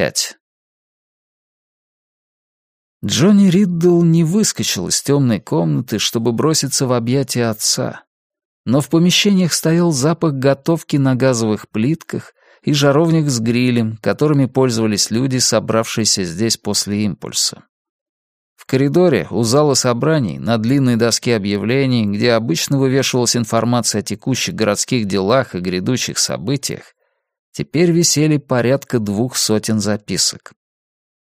пять. Джонни Риддл не выскочил из темной комнаты, чтобы броситься в объятия отца. Но в помещениях стоял запах готовки на газовых плитках и жаровник с грилем, которыми пользовались люди, собравшиеся здесь после импульса. В коридоре у зала собраний на длинной доске объявлений, где обычно вывешивалась информация о текущих городских делах и грядущих событиях, теперь висели порядка двух сотен записок.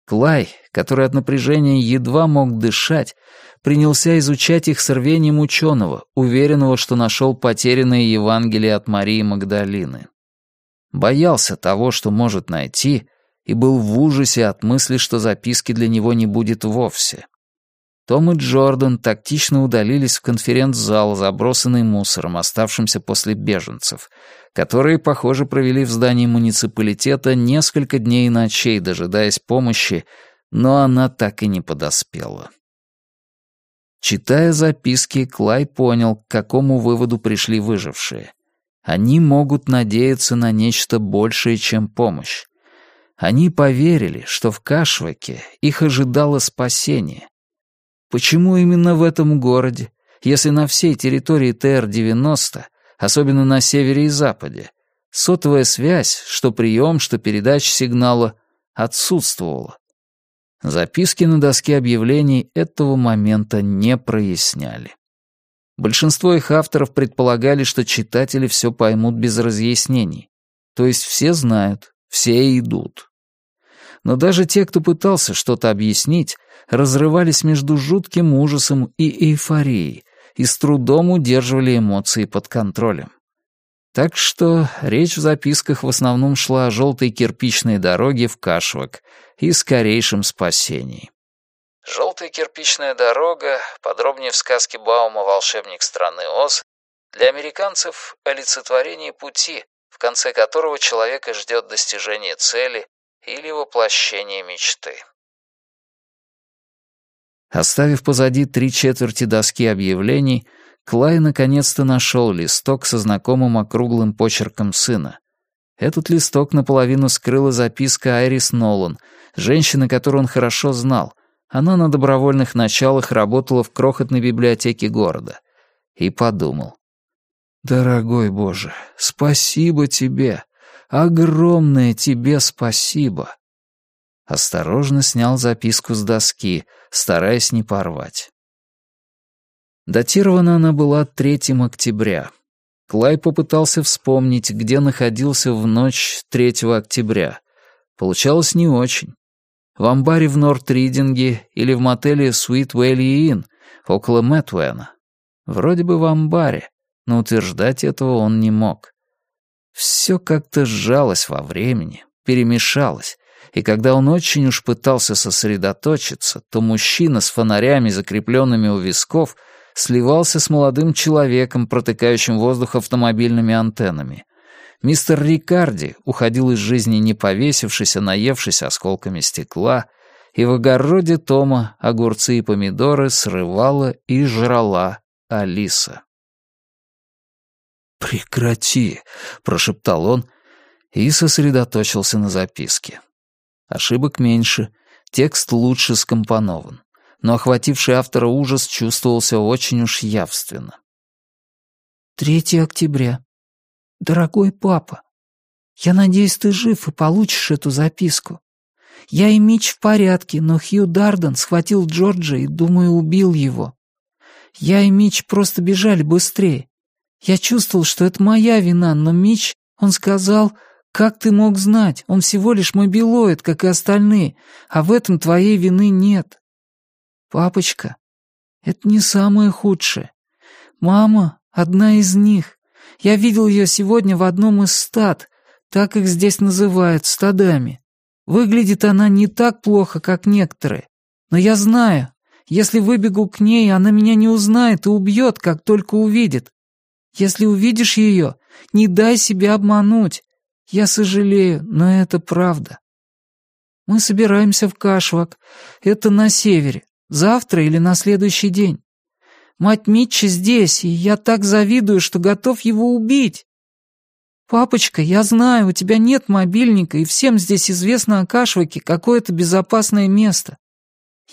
Клай, который от напряжения едва мог дышать, принялся изучать их с рвением ученого, уверенного, что нашел потерянное Евангелие от Марии Магдалины. Боялся того, что может найти, и был в ужасе от мысли, что записки для него не будет вовсе. Том и Джордан тактично удалились в конференц-зал, забросанный мусором, оставшимся после беженцев, которые, похоже, провели в здании муниципалитета несколько дней и ночей, дожидаясь помощи, но она так и не подоспела. Читая записки, Клай понял, к какому выводу пришли выжившие. Они могут надеяться на нечто большее, чем помощь. Они поверили, что в Кашваке их ожидало спасение. Почему именно в этом городе, если на всей территории ТР-90, особенно на севере и западе, сотовая связь, что прием, что передача сигнала, отсутствовала? Записки на доске объявлений этого момента не проясняли. Большинство их авторов предполагали, что читатели все поймут без разъяснений. То есть все знают, все идут. Но даже те, кто пытался что-то объяснить, разрывались между жутким ужасом и эйфорией и с трудом удерживали эмоции под контролем. Так что речь в записках в основном шла о желтой кирпичной дороге в Кашвак и скорейшем спасении. Желтая кирпичная дорога, подробнее в сказке Баума «Волшебник страны Оз», для американцев — олицетворение пути, в конце которого человека ждет достижение цели или воплощение мечты. Оставив позади три четверти доски объявлений, Клай наконец-то нашел листок со знакомым округлым почерком сына. Этот листок наполовину скрыла записка Айрис Нолан, женщины, которую он хорошо знал. Она на добровольных началах работала в крохотной библиотеке города. И подумал. «Дорогой Боже, спасибо тебе! Огромное тебе спасибо!» Осторожно снял записку с доски, стараясь не порвать. Датирована она была 3 октября. Клай попытался вспомнить, где находился в ночь 3 октября. Получалось не очень. В амбаре в Норт-Ридинге или в мотеле Sweet Valley Inn около Мэтвена. Вроде бы в амбаре, но утверждать этого он не мог. Все как-то сжалось во времени, перемешалось, и когда он очень уж пытался сосредоточиться, то мужчина с фонарями, закрепленными у висков, сливался с молодым человеком, протыкающим воздух автомобильными антеннами. Мистер Рикарди уходил из жизни не повесившись, а наевшись осколками стекла, и в огороде Тома огурцы и помидоры срывала и жрала Алиса. «Прекрати!» — прошептал он и сосредоточился на записке. Ошибок меньше, текст лучше скомпонован но охвативший автора ужас чувствовался очень уж явственно. 3 октября. Дорогой папа, я надеюсь, ты жив и получишь эту записку. Я и Мич в порядке, но Хью Дарден схватил Джорджа и, думаю, убил его. Я и Мич просто бежали быстрее. Я чувствовал, что это моя вина, но Мич, он сказал, как ты мог знать, он всего лишь мой билоид, как и остальные, а в этом твоей вины нет. «Папочка, это не самое худшее. Мама — одна из них. Я видел ее сегодня в одном из стад, так их здесь называют, стадами. Выглядит она не так плохо, как некоторые. Но я знаю, если выбегу к ней, она меня не узнает и убьет, как только увидит. Если увидишь ее, не дай себя обмануть. Я сожалею, но это правда. Мы собираемся в Кашвак. Это на севере. Завтра или на следующий день. Мать Митча здесь, и я так завидую, что готов его убить. «Папочка, я знаю, у тебя нет мобильника, и всем здесь известно о Кашваке какое-то безопасное место.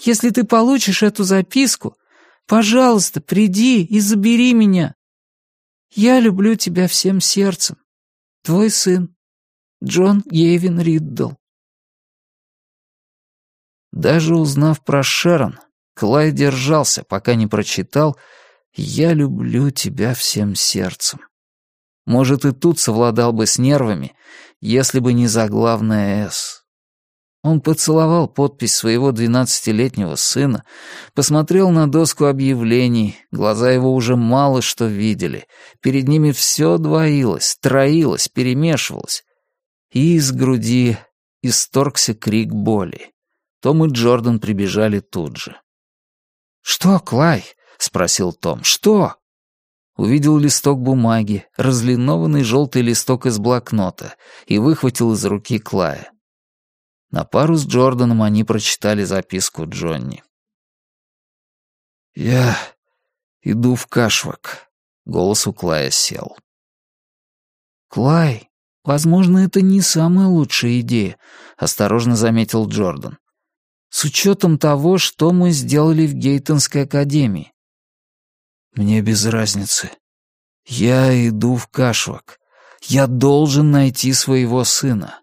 Если ты получишь эту записку, пожалуйста, приди и забери меня. Я люблю тебя всем сердцем. Твой сын, Джон Гейвин Риддл». Даже узнав про Шерон, Клай держался, пока не прочитал «Я люблю тебя всем сердцем». Может, и тут совладал бы с нервами, если бы не заглавное «С». Он поцеловал подпись своего двенадцатилетнего сына, посмотрел на доску объявлений, глаза его уже мало что видели, перед ними все двоилось, троилось, перемешивалось, и из груди исторгся крик боли. Том и Джордан прибежали тут же. «Что, Клай?» — спросил Том. «Что?» Увидел листок бумаги, разлинованный желтый листок из блокнота, и выхватил из руки Клая. На пару с Джорданом они прочитали записку Джонни. «Я иду в Кашвак», — голос у Клая сел. «Клай, возможно, это не самая лучшая идея», — осторожно заметил Джордан. «С учетом того, что мы сделали в Гейтонской академии. Мне без разницы. Я иду в Кашвак. Я должен найти своего сына.